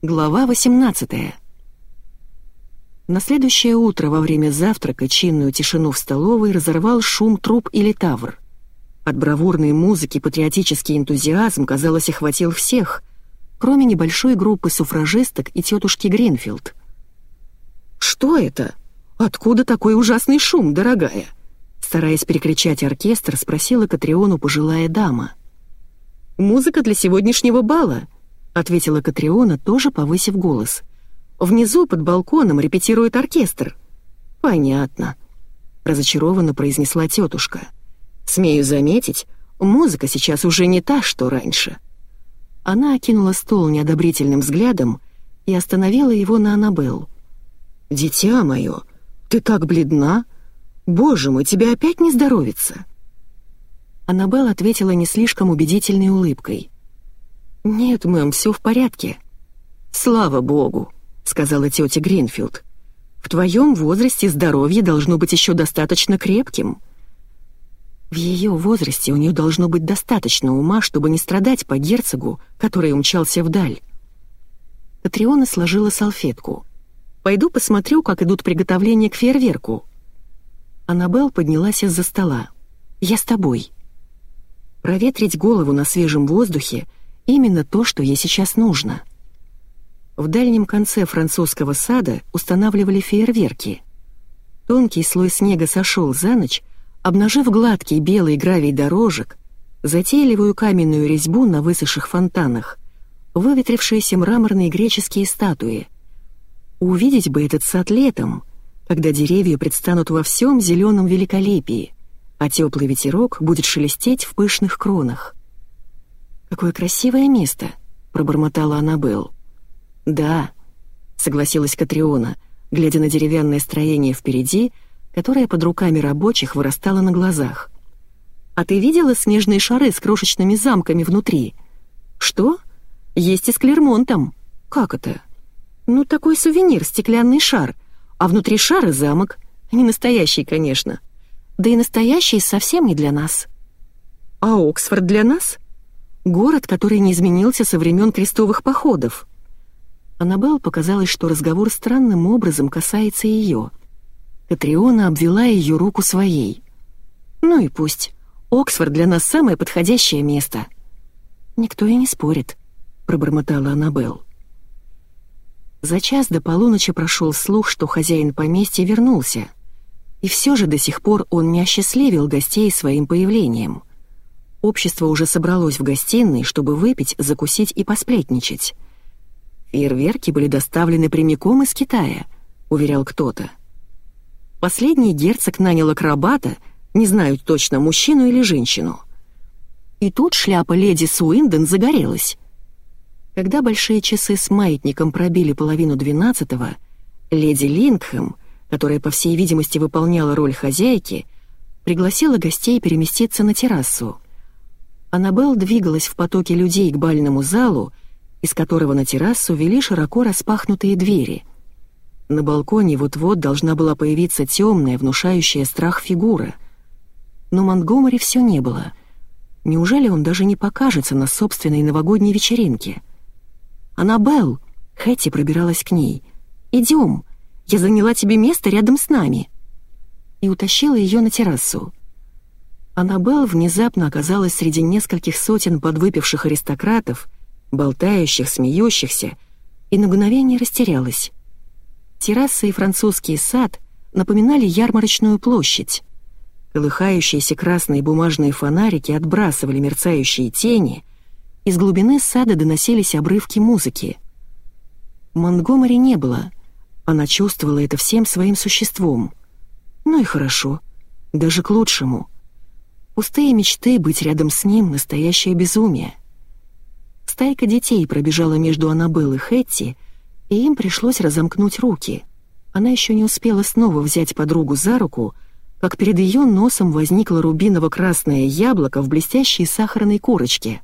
Глава 18 На следующее утро во время завтрака чинную тишину в столовой разорвал шум труп или тавр. От бравурной музыки патриотический энтузиазм, казалось, охватил всех, кроме небольшой группы суфражисток и тетушки Гринфилд. «Что это? Откуда такой ужасный шум, дорогая?» Стараясь перекричать оркестр, спросила Катриону пожилая дама. «Музыка для сегодняшнего бала», — ответила Катриона, тоже повысив голос. «Внизу, под балконом, репетирует оркестр». «Понятно», — разочарованно произнесла тетушка. «Смею заметить, музыка сейчас уже не та, что раньше». Она окинула стол неодобрительным взглядом и остановила его на Аннабелл. «Дитя мое, ты так бледна! Боже мой, тебе опять не здоровится!» Аннабелл ответила не слишком убедительной улыбкой. «Нет, мэм, все в порядке». «Слава богу», — сказала тетя Гринфилд. «В твоем возрасте здоровье должно быть еще достаточно крепким». В ее возрасте у нее должно быть достаточно ума, чтобы не страдать по герцогу, который умчался вдаль. Катриона сложила салфетку. «Пойду посмотрю, как идут приготовления к фейерверку». Аннабелл поднялась из-за стола. «Я с тобой». Проветрить голову на свежем воздухе — именно то, что ей сейчас нужно. В дальнем конце французского сада устанавливали фейерверки. Тонкий слой снега сошел за ночь, обнажив гладкий белый гравий дорожек, затейливую каменную резьбу на высохших фонтанах, выветрившиеся мраморные греческие статуи. Увидеть бы этот сад летом, когда деревья предстанут во всем зеленом великолепии — а теплый ветерок будет шелестеть в пышных кронах. «Какое красивое место!» — пробормотала Аннабелл. «Да», — согласилась Катриона, глядя на деревянное строение впереди, которое под руками рабочих вырастало на глазах. «А ты видела снежные шары с крошечными замками внутри?» «Что? Есть и с Клермонтом. Как это?» «Ну, такой сувенир, стеклянный шар, а внутри шара замок. Не настоящий, конечно. Да и настоящий совсем не для нас. А Оксфорд для нас? Город, который не изменился со времен крестовых походов. Аннабелл показалось, что разговор странным образом касается ее. Катриона обвела ее руку своей. «Ну и пусть. Оксфорд для нас самое подходящее место». «Никто и не спорит», — пробормотала Аннабелл. За час до полуночи прошел слух, что хозяин поместья вернулся — и все же до сих пор он не осчастливил гостей своим появлением. Общество уже собралось в гостиной, чтобы выпить, закусить и посплетничать. «Фейерверки были доставлены прямиком из Китая», — уверял кто-то. Последний герцог нанял акробата, не знаю точно, мужчину или женщину. И тут шляпа леди Суинден загорелась. Когда большие часы с маятником пробили половину двенадцатого, леди Лингхэм — которая, по всей видимости, выполняла роль хозяйки, пригласила гостей переместиться на террасу. Аннабелл двигалась в потоке людей к бальному залу, из которого на террасу вели широко распахнутые двери. На балконе вот-вот должна была появиться темная, внушающая страх фигура. Но Монтгомери все не было. Неужели он даже не покажется на собственной новогодней вечеринке? «Аннабелл!» — Хэти пробиралась к ней. «Идем!» Я заняла тебе место рядом с нами!» И утащила ее на террасу. Аннабелл внезапно оказалась среди нескольких сотен подвыпивших аристократов, болтающих, смеющихся, и на мгновение растерялась. Терраса и французский сад напоминали ярмарочную площадь. Колыхающиеся красные бумажные фонарики отбрасывали мерцающие тени, из глубины сада доносились обрывки музыки. Монтгомери не было — она чувствовала это всем своим существом. Ну и хорошо, даже к лучшему. Пустые мечты быть рядом с ним — настоящее безумие. Стайка детей пробежала между Аннабелл и Хэтти, и им пришлось разомкнуть руки. Она еще не успела снова взять подругу за руку, как перед ее носом возникло рубиново-красное яблоко в блестящей сахарной корочке.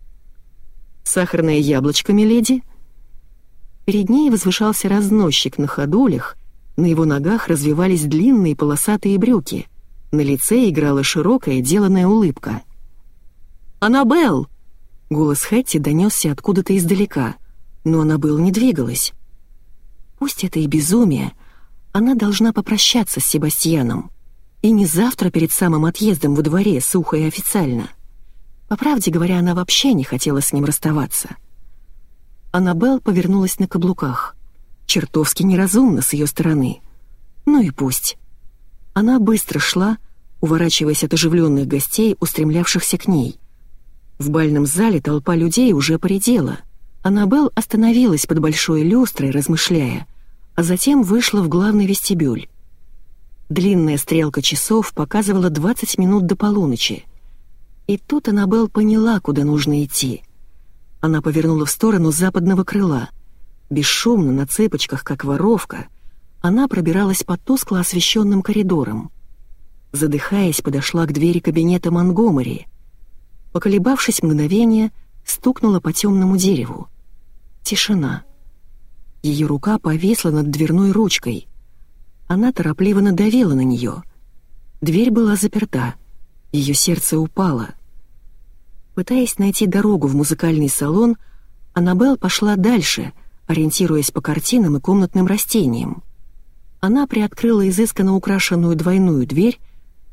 «Сахарное яблочко, миледи?» Перед ней возвышался разносчик на ходулях, на его ногах развивались длинные полосатые брюки, на лице играла широкая деланная улыбка. «Аннабелл!» — голос Хэтти донесся откуда-то издалека. но Аннабелл не двигалась. Пусть это и безумие, она должна попрощаться с Себастьяном. И не завтра перед самым отъездом во дворе, сухо и официально. По правде говоря, она вообще не хотела с ним расставаться. Аннабелл повернулась на каблуках. Чертовски неразумно с ее стороны. Ну и пусть. Она быстро шла, уворачиваясь от оживленных гостей, устремлявшихся к ней. В бальном зале толпа людей уже поредела. Аннабелл остановилась под большой люстрой, размышляя, а затем вышла в главный вестибюль. Длинная стрелка часов показывала 20 минут до полуночи. И тут Аннабелл поняла, куда нужно идти. Она повернула в сторону западного крыла. Бесшумно, на цепочках, как воровка, она пробиралась по тускло освещенным коридорам. Задыхаясь, подошла к двери кабинета Монгомери. Поколебавшись мгновение, стукнула по темному дереву. Тишина. Ее рука повисла над дверной ручкой. Она торопливо надавила на нее. Дверь была заперта. Ее сердце упало. Пытаясь найти дорогу в музыкальный салон, Аннабелл пошла дальше, ориентируясь по картинам и комнатным растениям. Она приоткрыла изысканно украшенную двойную дверь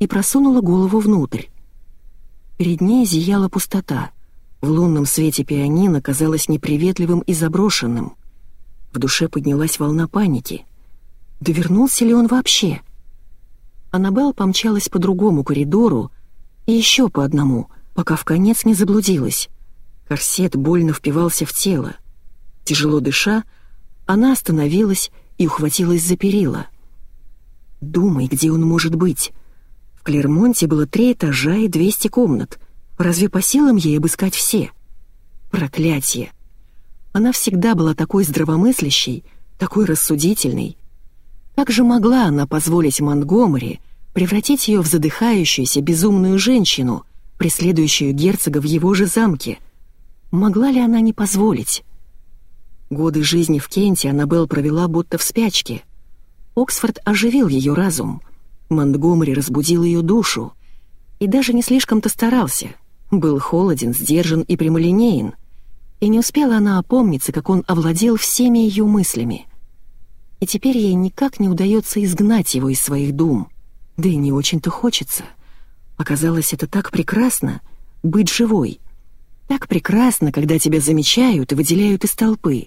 и просунула голову внутрь. Перед ней зияла пустота. В лунном свете пианино казалось неприветливым и заброшенным. В душе поднялась волна паники. Да вернулся ли он вообще? Аннабелл помчалась по другому коридору и еще по одному, пока в конец не заблудилась. Корсет больно впивался в тело. Тяжело дыша, она остановилась и ухватилась за перила. «Думай, где он может быть. В Клермонте было три этажа и 200 комнат. Разве по силам ей обыскать все? Проклятие!» Она всегда была такой здравомыслящей, такой рассудительной. Как же могла она позволить Монтгомери превратить ее в задыхающуюся безумную женщину, преследующую герцога в его же замке? Могла ли она не позволить? Годы жизни в Кенте Аннабелл провела будто в спячке. Оксфорд оживил ее разум. Монтгомери разбудил ее душу. И даже не слишком-то старался. Был холоден, сдержан и прямолинеен — и не успела она опомниться, как он овладел всеми ее мыслями. И теперь ей никак не удается изгнать его из своих дум. Да и не очень-то хочется. Оказалось, это так прекрасно — быть живой. Так прекрасно, когда тебя замечают и выделяют из толпы.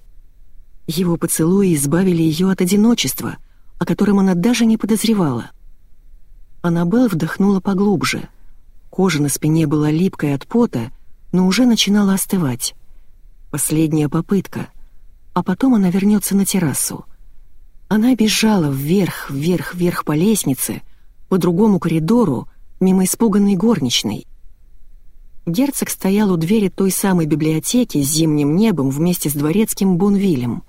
Его поцелуи избавили ее от одиночества, о котором она даже не подозревала. Аннабелл вдохнула поглубже. Кожа на спине была липкой от пота, но уже начинала остывать. Последняя попытка. А потом она вернется на террасу. Она бежала вверх, вверх, вверх по лестнице, по другому коридору, мимо испуганной горничной. Герцог стоял у двери той самой библиотеки с зимним небом вместе с дворецким Бонвилем.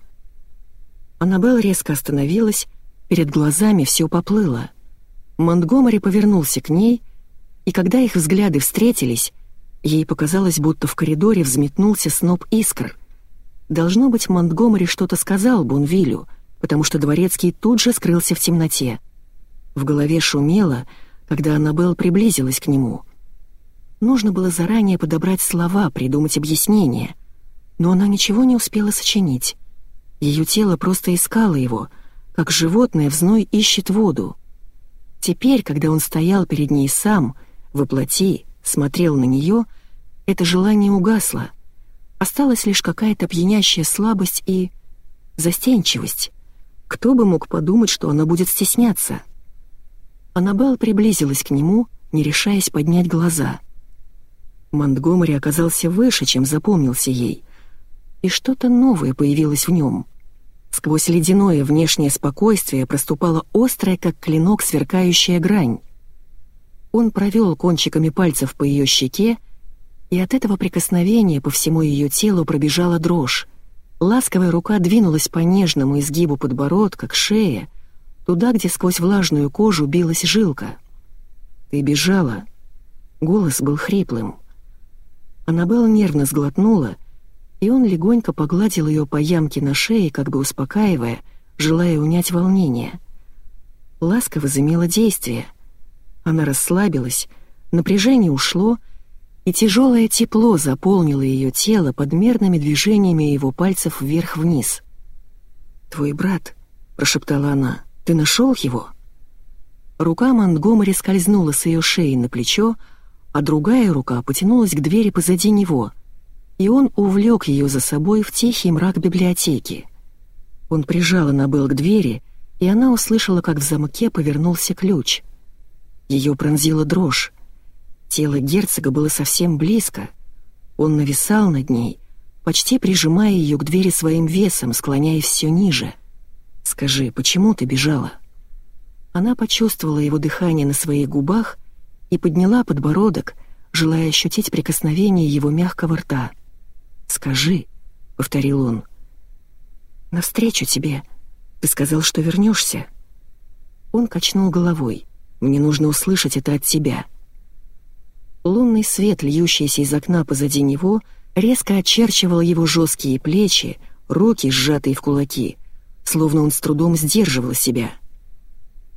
Аннабелл резко остановилась, перед глазами все поплыло. Монтгомери повернулся к ней, и когда их взгляды встретились, Ей показалось, будто в коридоре взметнулся сноп искр. Должно быть, Монтгомери что-то сказал Бонвилю, потому что Дворецкий тут же скрылся в темноте. В голове шумело, когда Аннабелл приблизилась к нему. Нужно было заранее подобрать слова, придумать объяснение, но она ничего не успела сочинить. Ее тело просто искало его, как животное в зной ищет воду. Теперь, когда он стоял перед ней сам, воплоти, смотрел на нее, это желание угасло. Осталась лишь какая-то пьянящая слабость и... застенчивость. Кто бы мог подумать, что она будет стесняться? Аннабелл приблизилась к нему, не решаясь поднять глаза. Монтгомери оказался выше, чем запомнился ей, и что-то новое появилось в нем. Сквозь ледяное внешнее спокойствие проступала острая, как клинок, сверкающая грань. Он провел кончиками пальцев по ее щеке, и от этого прикосновения по всему ее телу пробежала дрожь. Ласковая рука двинулась по нежному изгибу подбородка к шее, туда, где сквозь влажную кожу билась жилка. «Ты бежала». Голос был хриплым. Аннабелл нервно сглотнула, и он легонько погладил ее по ямке на шее, как бы успокаивая, желая унять волнение. Ласка возымела действие — она расслабилась, напряжение ушло, и тяжелое тепло заполнило ее тело подмерными движениями его пальцев вверх-вниз. «Твой брат», — прошептала она, — «ты нашел его?» Рука Монтгомери скользнула с ее шеи на плечо, а другая рука потянулась к двери позади него, и он увлек ее за собой в тихий мрак библиотеки. Он прижал Аннабелл к двери, и она услышала, как в замке повернулся ключ. Ее пронзила дрожь. Тело герцога было совсем близко. Он нависал над ней, почти прижимая ее к двери своим весом, склоняясь все ниже. «Скажи, почему ты бежала?» Она почувствовала его дыхание на своих губах и подняла подбородок, желая ощутить прикосновение его мягкого рта. «Скажи», — повторил он, — «навстречу тебе. Ты сказал, что вернешься». Он качнул головой. «Мне нужно услышать это от тебя». Лунный свет, льющийся из окна позади него, резко очерчивал его жесткие плечи, руки, сжатые в кулаки, словно он с трудом сдерживал себя.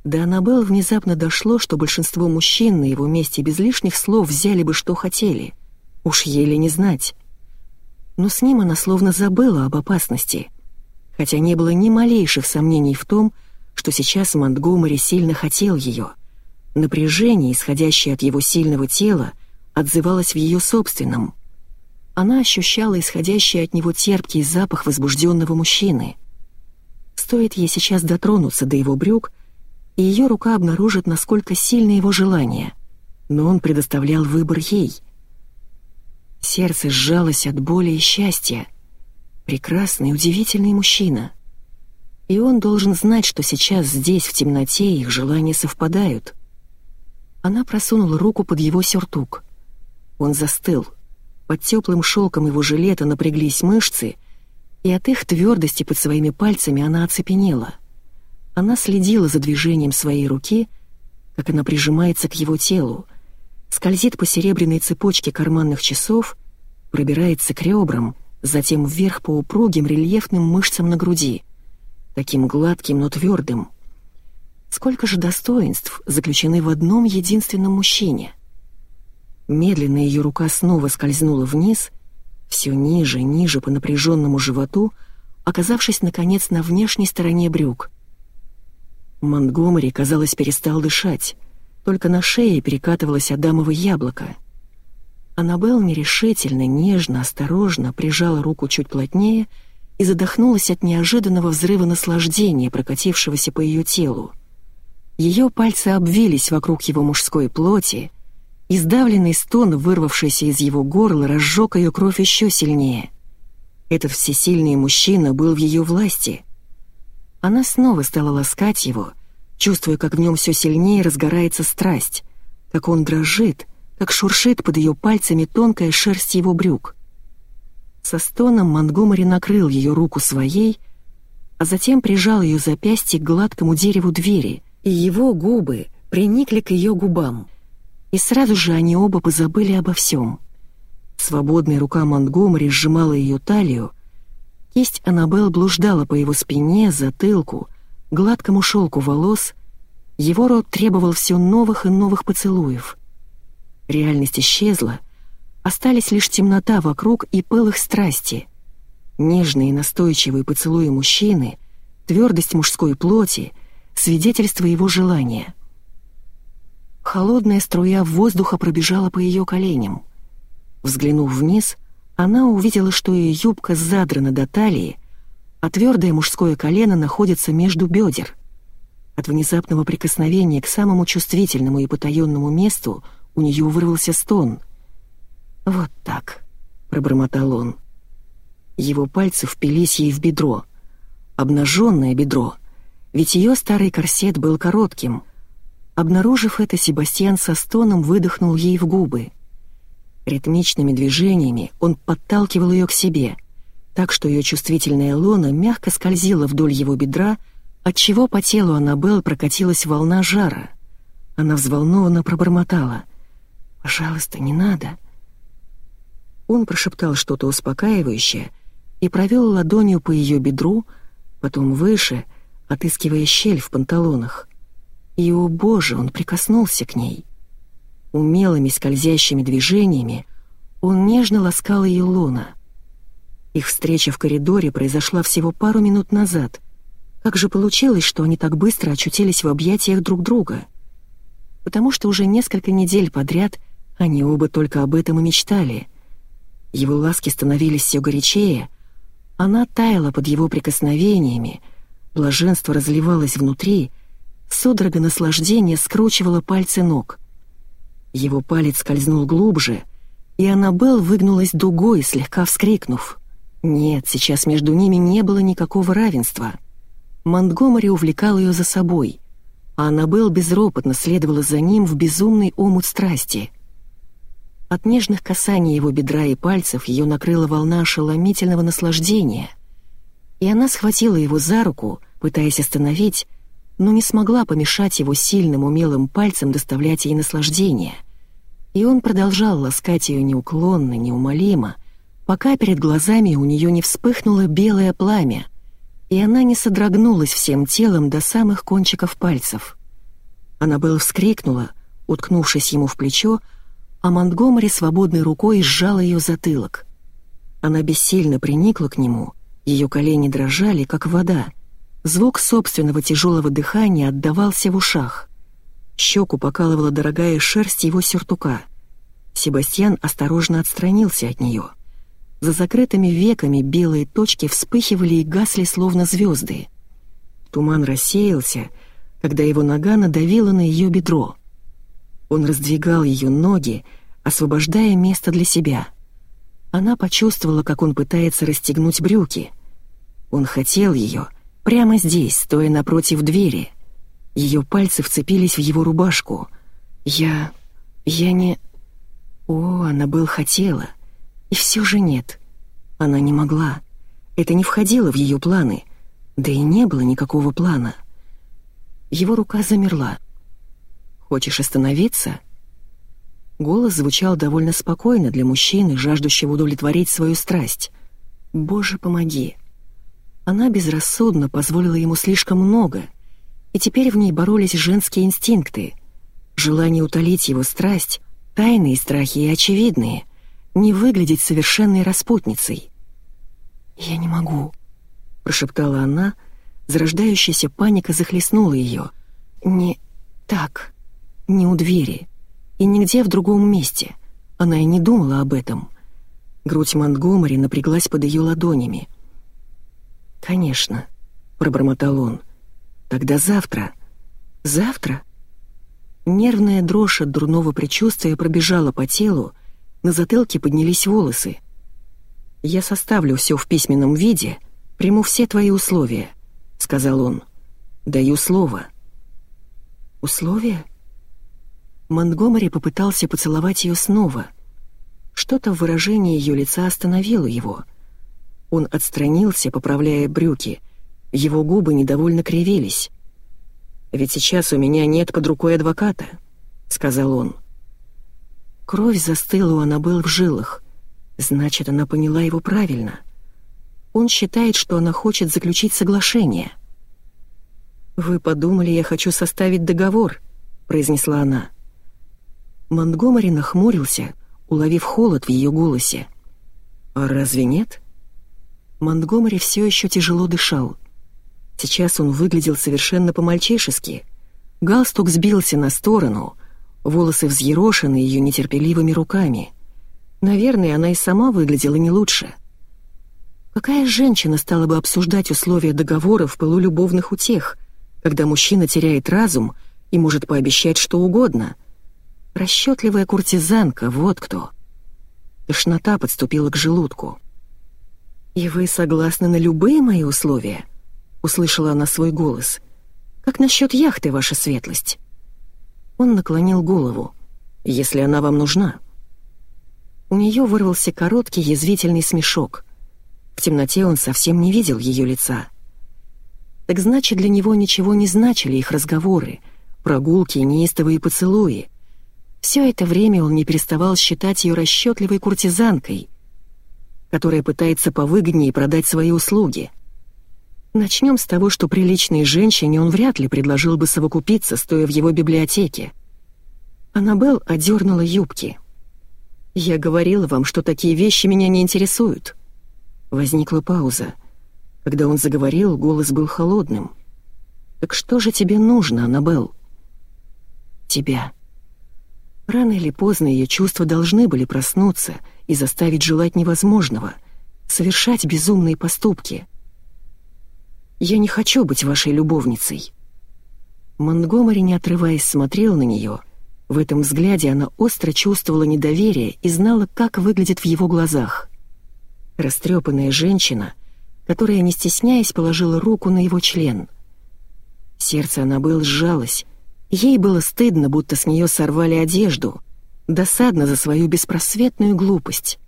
До Аннабелл внезапно дошло, что большинство мужчин на его месте без лишних слов взяли бы, что хотели. Уж еле не знать. Но с ним она словно забыла об опасности, хотя не было ни малейших сомнений в том, что сейчас Монтгомери сильно хотел ее. Напряжение, исходящее от его сильного тела, отзывалась в ее собственном. Она ощущала исходящий от него терпкий запах возбужденного мужчины. Стоит ей сейчас дотронуться до его брюк, и ее рука обнаружит, насколько сильно его желание. Но он предоставлял выбор ей. Сердце сжалось от боли и счастья. Прекрасный, удивительный мужчина. И он должен знать, что сейчас здесь, в темноте, их желания совпадают. Она просунула руку под его сюртук — он застыл. Под теплым шелком его жилета напряглись мышцы, и от их твердости под своими пальцами она оцепенела. Она следила за движением своей руки, как она прижимается к его телу, скользит по серебряной цепочке карманных часов, пробирается к ребрам, затем вверх по упругим рельефным мышцам на груди, таким гладким, но твердым. Сколько же достоинств заключены в одном единственном мужчине — Медленно ее рука снова скользнула вниз, все ниже, ниже по напряженному животу, оказавшись, наконец, на внешней стороне брюк. Монтгомери, казалось, перестал дышать, только на шее перекатывалось адамово яблоко. Аннабелл нерешительно, нежно, осторожно прижала руку чуть плотнее и задохнулась от неожиданного взрыва наслаждения, прокатившегося по ее телу. Ее пальцы обвились вокруг его мужской плоти, Издавленный стон, вырвавшийся из его горла, разжег ее кровь еще сильнее. Этот всесильный мужчина был в ее власти. Она снова стала ласкать его, чувствуя, как в нем все сильнее разгорается страсть, как он дрожит, как шуршит под ее пальцами тонкая шерсть его брюк. Со стоном Монгомери накрыл ее руку своей, а затем прижал ее запястье к гладкому дереву двери, и его губы приникли к ее губам — и сразу же они оба позабыли обо всем. Свободная рука Монтгомери сжимала ее талию, кисть Аннабелл блуждала по его спине, затылку, гладкому шелку волос, его рот требовал все новых и новых поцелуев. Реальность исчезла, остались лишь темнота вокруг и пыл их страсти. Нежные и настойчивые поцелуи мужчины, твердость мужской плоти, свидетельство его желания — Холодная струя воздуха пробежала по ее коленям. Взглянув вниз, она увидела, что ее юбка задрана до талии, а твердое мужское колено находится между бедер. От внезапного прикосновения к самому чувствительному и потаенному месту у нее вырвался стон. «Вот так», — пробормотал он. Его пальцы впились ей в бедро. Обнаженное бедро, ведь ее старый корсет был коротким — Обнаружив это, Себастьян со стоном выдохнул ей в губы. Ритмичными движениями он подталкивал ее к себе, так что ее чувствительная лона мягко скользила вдоль его бедра, отчего по телу Аннабелл прокатилась волна жара. Она взволнованно пробормотала. «Пожалуйста, не надо». Он прошептал что-то успокаивающее и провел ладонью по ее бедру, потом выше, отыскивая щель в панталонах. И, о боже, он прикоснулся к ней. Умелыми скользящими движениями Он нежно ласкал ее лона. Их встреча в коридоре произошла всего пару минут назад. Как же получилось, что они так быстро очутились в объятиях друг друга? Потому что уже несколько недель подряд они оба только об этом и мечтали. Его ласки становились все горячее, она таяла под его прикосновениями, блаженство разливалось внутри, судорога наслаждения скручивала пальцы ног. Его палец скользнул глубже, и Аннабелл выгнулась дугой, слегка вскрикнув. Нет, сейчас между ними не было никакого равенства. Монтгомери увлекал ее за собой, а Аннабелл безропотно следовала за ним в безумный омут страсти. От нежных касаний его бедра и пальцев ее накрыла волна ошеломительного наслаждения. И она схватила его за руку, пытаясь остановить, но не смогла помешать его сильным умелым пальцем доставлять ей наслаждение. И он продолжал ласкать ее неуклонно, неумолимо, пока перед глазами у нее не вспыхнуло белое пламя, и она не содрогнулась всем телом до самых кончиков пальцев. Она была вскрикнула, уткнувшись ему в плечо, а Монтгомери свободной рукой сжал ее затылок. Она бессильно приникла к нему, ее колени дрожали, как вода. Звук собственного тяжелого дыхания отдавался в ушах. Щеку покалывала дорогая шерсть его сюртука. Себастьян осторожно отстранился от нее — за закрытыми веками белые точки вспыхивали и гасли, словно звезды. Туман рассеялся, когда его нога надавила на ее бедро. Он раздвигал ее ноги, освобождая место для себя. Она почувствовала, как он пытается расстегнуть брюки. Он хотел ее, прямо здесь, стоя напротив двери. Ее пальцы вцепились в его рубашку. «Я... я не...» О, она был хотела — и все же нет. Она не могла. Это не входило в ее планы. Да и не было никакого плана. Его рука замерла. «Хочешь остановиться?» Голос звучал довольно спокойно для мужчины, жаждущего удовлетворить свою страсть. «Боже, помоги!» Она безрассудно позволила ему слишком много, и теперь в ней боролись женские инстинкты. Желание утолить его страсть, тайные страхи и очевидные не выглядеть совершенной распутницей. «Я не могу», — прошептала она, зарождающаяся паника захлестнула ее. «Не так, не у двери, и нигде в другом месте. Она и не думала об этом». Грудь Монтгомери напряглась под ее ладонями. «Конечно», — пробормотал он. «Тогда завтра». «Завтра?» Нервная дрожь от дурного предчувствия пробежала по телу, на затылке поднялись волосы. «Я составлю все в письменном виде, приму все твои условия», — сказал он. «Даю слово». «Условия?» Монтгомери попытался поцеловать ее снова. Что-то в выражении ее лица остановило его. Он отстранился, поправляя брюки. Его губы недовольно кривились. «Ведь сейчас у меня нет под рукой адвоката», — сказал он. Кровь застыла у Аннабелл в жилах. Значит, она поняла его правильно. Он считает, что она хочет заключить соглашение. «Вы подумали, я хочу составить договор», — произнесла она. Монтгомери нахмурился, уловив холод в ее голосе. «А разве нет?» Монтгомери все еще тяжело дышал. Сейчас он выглядел совершенно по-мальчишески. Галстук сбился на сторону, волосы взъерошены ее нетерпеливыми руками. Наверное, она и сама выглядела не лучше. Какая женщина стала бы обсуждать условия договора в пылу любовных утех, когда мужчина теряет разум и может пообещать что угодно? Расчетливая куртизанка, вот кто. Тошнота подступила к желудку. «И вы согласны на любые мои условия?» — услышала она свой голос. «Как насчет яхты, ваша светлость?» Он наклонил голову. «Если она вам нужна». У нее вырвался короткий язвительный смешок. В темноте он совсем не видел ее лица. Так значит, для него ничего не значили их разговоры, прогулки, неистовые поцелуи. Все это время он не переставал считать ее расчетливой куртизанкой, которая пытается повыгоднее продать свои услуги. Начнем с того, что приличной женщине он вряд ли предложил бы совокупиться, стоя в его библиотеке. Аннабелл одернула юбки. «Я говорила вам, что такие вещи меня не интересуют». Возникла пауза. Когда он заговорил, голос был холодным. «Так что же тебе нужно, Аннабелл?» «Тебя». Рано или поздно ее чувства должны были проснуться и заставить желать невозможного, совершать безумные поступки. «Я не хочу быть вашей любовницей». Монтгомери, не отрываясь, смотрел на нее. В этом взгляде она остро чувствовала недоверие и знала, как выглядит в его глазах. Растрепанная женщина, которая, не стесняясь, положила руку на его член. Сердце Аннабелл сжалось. Ей было стыдно, будто с нее сорвали одежду. Досадно за свою беспросветную глупость.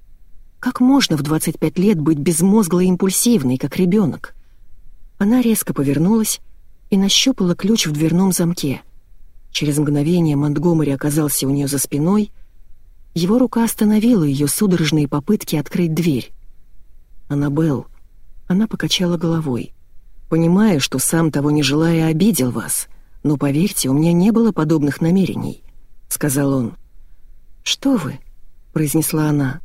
Как можно в 25 лет быть безмозглой и импульсивной, как ребенок? Она резко повернулась и нащупала ключ в дверном замке. Через мгновение Монтгомери оказался у нее за спиной. Его рука остановила ее судорожные попытки открыть дверь. «Аннабелл». Она покачала головой. «Понимаю, что сам того не желая обидел вас, но поверьте, у меня не было подобных намерений», — сказал он. «Что вы?» — произнесла она.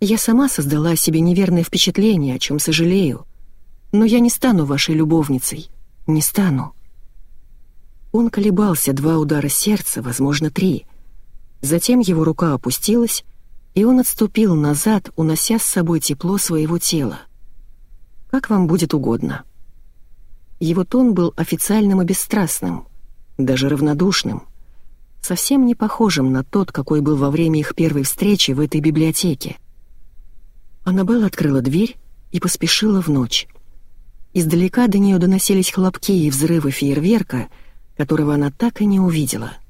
«Я сама создала себе неверное впечатление, о чем сожалею. Но я не стану вашей любовницей. Не стану». Он колебался два удара сердца, возможно, три. Затем его рука опустилась, и он отступил назад, унося с собой тепло своего тела. «Как вам будет угодно». Его тон был официальным и бесстрастным, даже равнодушным, совсем не похожим на тот, какой был во время их первой встречи в этой библиотеке. Аннабелла открыла дверь и поспешила в ночь. Издалека до нее доносились хлопки и взрывы фейерверка, которого она так и не увидела —